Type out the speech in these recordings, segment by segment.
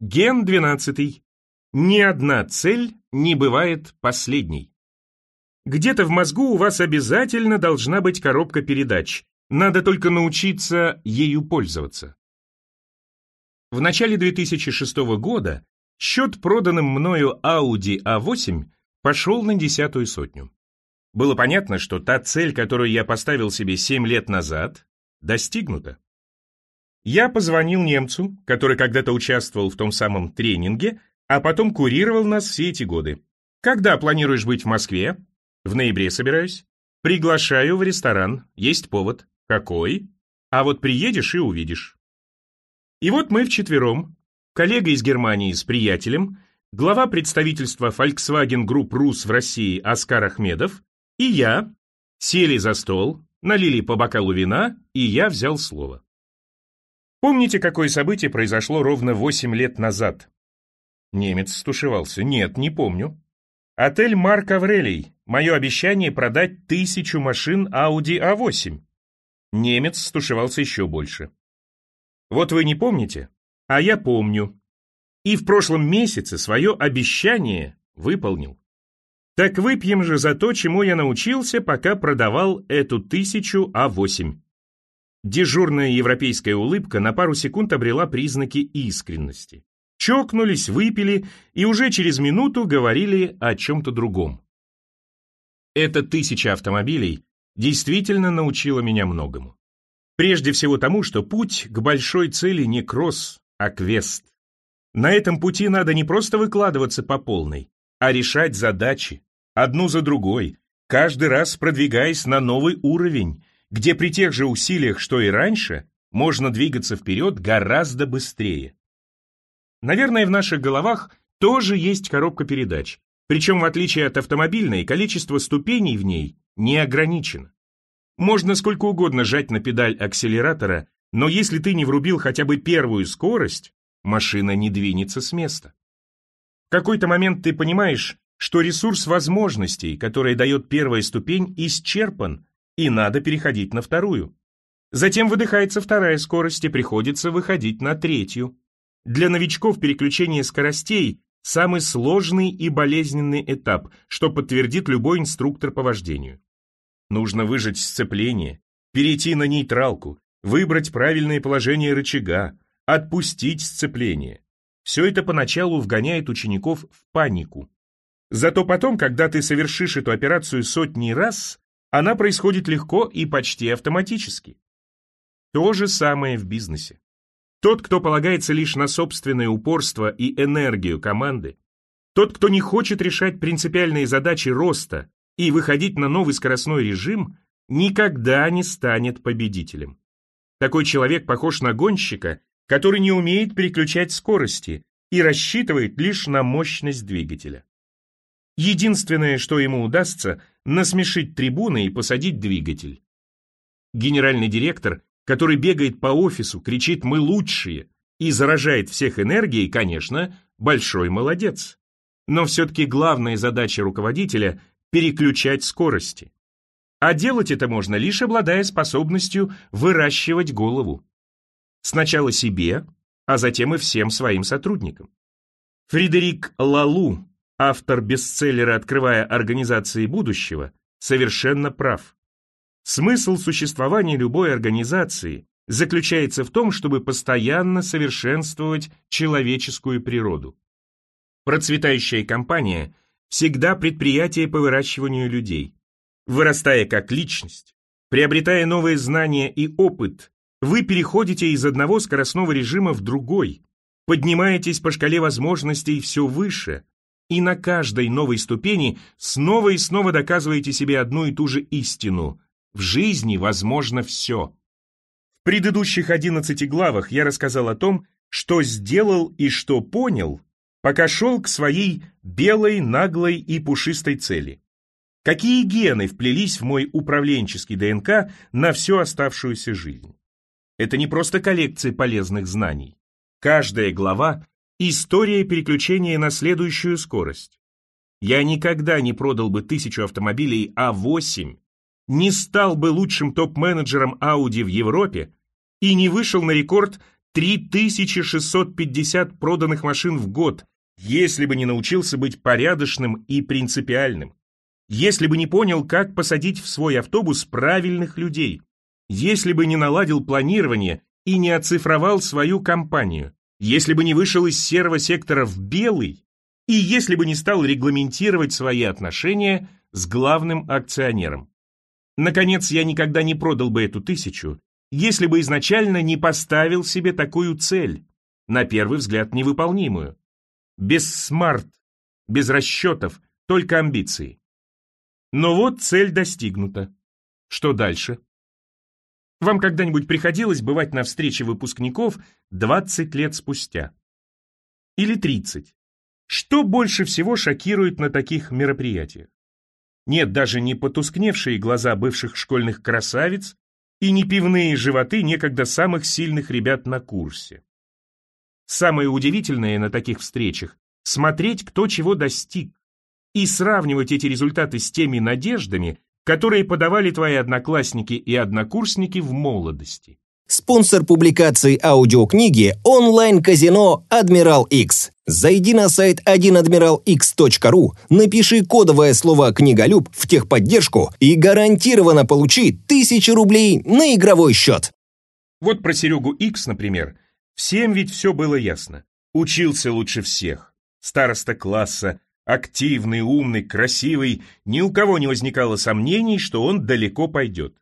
Ген 12. Ни одна цель не бывает последней. Где-то в мозгу у вас обязательно должна быть коробка передач. Надо только научиться ею пользоваться. В начале 2006 года счет проданным мною Audi A8 пошел на десятую сотню. Было понятно, что та цель, которую я поставил себе 7 лет назад, достигнута. Я позвонил немцу, который когда-то участвовал в том самом тренинге, а потом курировал нас все эти годы. Когда планируешь быть в Москве? В ноябре собираюсь. Приглашаю в ресторан. Есть повод. Какой? А вот приедешь и увидишь. И вот мы вчетвером, коллега из Германии с приятелем, глава представительства Volkswagen Group Rus в России Оскар Ахмедов и я сели за стол, налили по бокалу вина, и я взял слово. Помните, какое событие произошло ровно 8 лет назад? Немец стушевался. Нет, не помню. Отель Марк Аврелий. Мое обещание продать тысячу машин Audi A8. Немец стушевался еще больше. Вот вы не помните, а я помню. И в прошлом месяце свое обещание выполнил. Так выпьем же за то, чему я научился, пока продавал эту тысячу А8. Дежурная европейская улыбка на пару секунд обрела признаки искренности. Чокнулись, выпили и уже через минуту говорили о чем-то другом. Эта тысяча автомобилей действительно научила меня многому. Прежде всего тому, что путь к большой цели не кросс, а квест. На этом пути надо не просто выкладываться по полной, а решать задачи, одну за другой, каждый раз продвигаясь на новый уровень, где при тех же усилиях, что и раньше, можно двигаться вперед гораздо быстрее. Наверное, в наших головах тоже есть коробка передач, причем в отличие от автомобильной, количество ступеней в ней не ограничено. Можно сколько угодно жать на педаль акселератора, но если ты не врубил хотя бы первую скорость, машина не двинется с места. В какой-то момент ты понимаешь, что ресурс возможностей, который дает первая ступень, исчерпан, и надо переходить на вторую. Затем выдыхается вторая скорость, и приходится выходить на третью. Для новичков переключение скоростей – самый сложный и болезненный этап, что подтвердит любой инструктор по вождению. Нужно выжать сцепление, перейти на нейтралку, выбрать правильное положение рычага, отпустить сцепление. Все это поначалу вгоняет учеников в панику. Зато потом, когда ты совершишь эту операцию сотни раз, она происходит легко и почти автоматически. То же самое в бизнесе. Тот, кто полагается лишь на собственное упорство и энергию команды, тот, кто не хочет решать принципиальные задачи роста и выходить на новый скоростной режим, никогда не станет победителем. Такой человек похож на гонщика, который не умеет переключать скорости и рассчитывает лишь на мощность двигателя. Единственное, что ему удастся, насмешить трибуны и посадить двигатель. Генеральный директор, который бегает по офису, кричит «мы лучшие» и заражает всех энергией, конечно, большой молодец. Но все-таки главная задача руководителя – переключать скорости. А делать это можно лишь обладая способностью выращивать голову. Сначала себе, а затем и всем своим сотрудникам. Фредерик Лалу автор бестселлера «Открывая организации будущего», совершенно прав. Смысл существования любой организации заключается в том, чтобы постоянно совершенствовать человеческую природу. Процветающая компания всегда предприятие по выращиванию людей. Вырастая как личность, приобретая новые знания и опыт, вы переходите из одного скоростного режима в другой, поднимаетесь по шкале возможностей все выше, и на каждой новой ступени снова и снова доказываете себе одну и ту же истину. В жизни возможно все. В предыдущих 11 главах я рассказал о том, что сделал и что понял, пока шел к своей белой, наглой и пушистой цели. Какие гены вплелись в мой управленческий ДНК на всю оставшуюся жизнь? Это не просто коллекция полезных знаний. Каждая глава История переключения на следующую скорость. Я никогда не продал бы тысячу автомобилей А8, не стал бы лучшим топ-менеджером Audi в Европе и не вышел на рекорд 3650 проданных машин в год, если бы не научился быть порядочным и принципиальным. Если бы не понял, как посадить в свой автобус правильных людей. Если бы не наладил планирование и не оцифровал свою компанию. Если бы не вышел из серого сектора в белый. И если бы не стал регламентировать свои отношения с главным акционером. Наконец, я никогда не продал бы эту тысячу, если бы изначально не поставил себе такую цель, на первый взгляд невыполнимую. Без смарт, без расчетов, только амбиции. Но вот цель достигнута. Что дальше? Вам когда-нибудь приходилось бывать на встрече выпускников 20 лет спустя? Или 30? Что больше всего шокирует на таких мероприятиях? Нет, даже не потускневшие глаза бывших школьных красавиц и не пивные животы некогда самых сильных ребят на курсе. Самое удивительное на таких встречах – смотреть, кто чего достиг, и сравнивать эти результаты с теми надеждами, которые подавали твои одноклассники и однокурсники в молодости. Спонсор публикации аудиокниги онлайн-казино «Адмирал X». Зайди на сайт 1admiralx.ru, напиши кодовое слово «Книголюб» в техподдержку и гарантированно получи 1000 рублей на игровой счет. Вот про Серегу X, например. Всем ведь все было ясно. Учился лучше всех. Староста класса, активный, умный, красивый, ни у кого не возникало сомнений, что он далеко пойдет.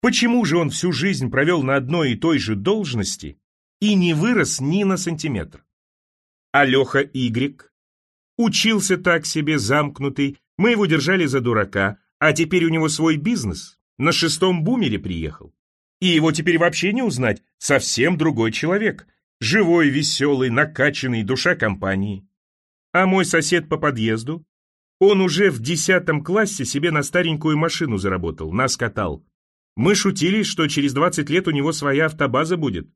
Почему же он всю жизнь провел на одной и той же должности и не вырос ни на сантиметр? А Леха Игрек? Учился так себе, замкнутый, мы его держали за дурака, а теперь у него свой бизнес, на шестом бумере приехал. И его теперь вообще не узнать, совсем другой человек, живой, веселый, накачанный, душа компании. А мой сосед по подъезду? Он уже в десятом классе себе на старенькую машину заработал, нас катал. Мы шутили, что через 20 лет у него своя автобаза будет.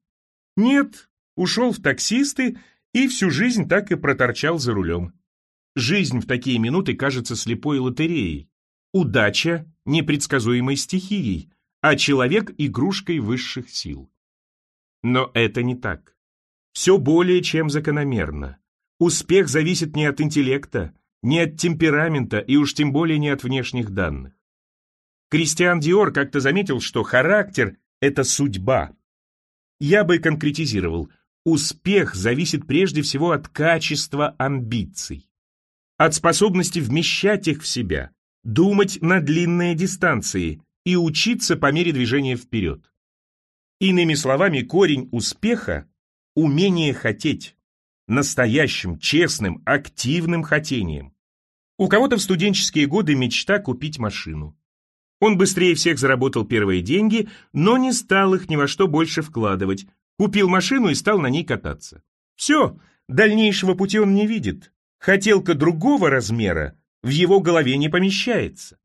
Нет, ушел в таксисты и всю жизнь так и проторчал за рулем. Жизнь в такие минуты кажется слепой лотереей. Удача – непредсказуемой стихией, а человек – игрушкой высших сил. Но это не так. Все более чем закономерно. Успех зависит не от интеллекта, не от темперамента и уж тем более не от внешних данных. Кристиан Диор как-то заметил, что характер – это судьба. Я бы конкретизировал. Успех зависит прежде всего от качества амбиций. От способности вмещать их в себя, думать на длинные дистанции и учиться по мере движения вперед. Иными словами, корень успеха – умение хотеть настоящим, честным, активным хотением. У кого-то в студенческие годы мечта купить машину. Он быстрее всех заработал первые деньги, но не стал их ни во что больше вкладывать. Купил машину и стал на ней кататься. Все, дальнейшего пути он не видит. Хотелка другого размера в его голове не помещается.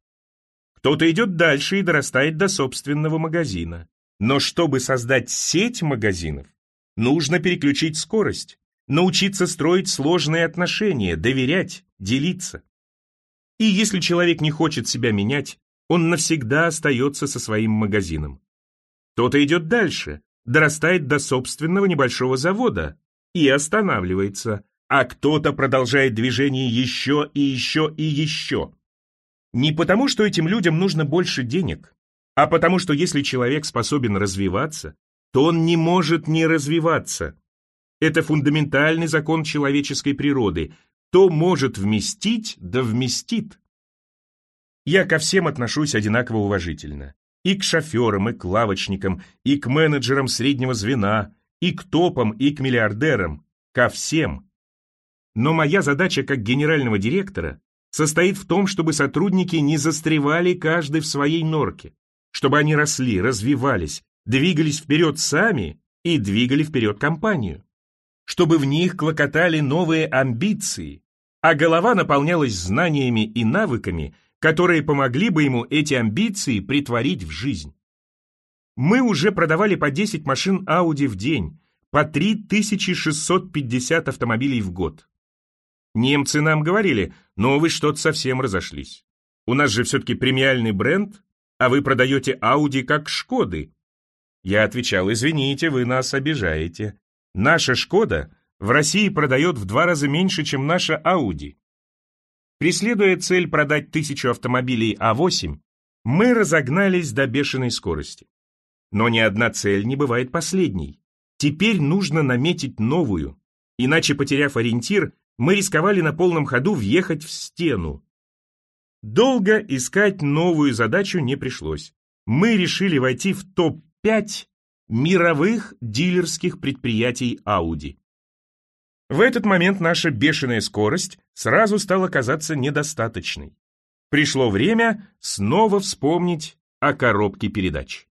Кто-то идет дальше и дорастает до собственного магазина. Но чтобы создать сеть магазинов, нужно переключить скорость научиться строить сложные отношения, доверять, делиться. И если человек не хочет себя менять, он навсегда остается со своим магазином. Кто-то идет дальше, дорастает до собственного небольшого завода и останавливается, а кто-то продолжает движение еще и еще и еще. Не потому, что этим людям нужно больше денег, а потому, что если человек способен развиваться, то он не может не развиваться. Это фундаментальный закон человеческой природы. Кто может вместить, да вместит. Я ко всем отношусь одинаково уважительно. И к шоферам, и к лавочникам, и к менеджерам среднего звена, и к топам, и к миллиардерам. Ко всем. Но моя задача как генерального директора состоит в том, чтобы сотрудники не застревали каждый в своей норке, чтобы они росли, развивались, двигались вперед сами и двигали вперед компанию чтобы в них клокотали новые амбиции, а голова наполнялась знаниями и навыками, которые помогли бы ему эти амбиции притворить в жизнь. Мы уже продавали по 10 машин Audi в день, по 3650 автомобилей в год. Немцы нам говорили, но вы что-то совсем разошлись. У нас же все-таки премиальный бренд, а вы продаете Audi как Шкоды. Я отвечал, извините, вы нас обижаете. Наша «Шкода» в России продает в два раза меньше, чем наша «Ауди». Преследуя цель продать тысячу автомобилей А8, мы разогнались до бешеной скорости. Но ни одна цель не бывает последней. Теперь нужно наметить новую, иначе, потеряв ориентир, мы рисковали на полном ходу въехать в стену. Долго искать новую задачу не пришлось. Мы решили войти в топ-5 мировых дилерских предприятий Audi. В этот момент наша бешеная скорость сразу стала казаться недостаточной. Пришло время снова вспомнить о коробке передач.